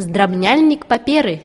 Здрабняльнік паперы.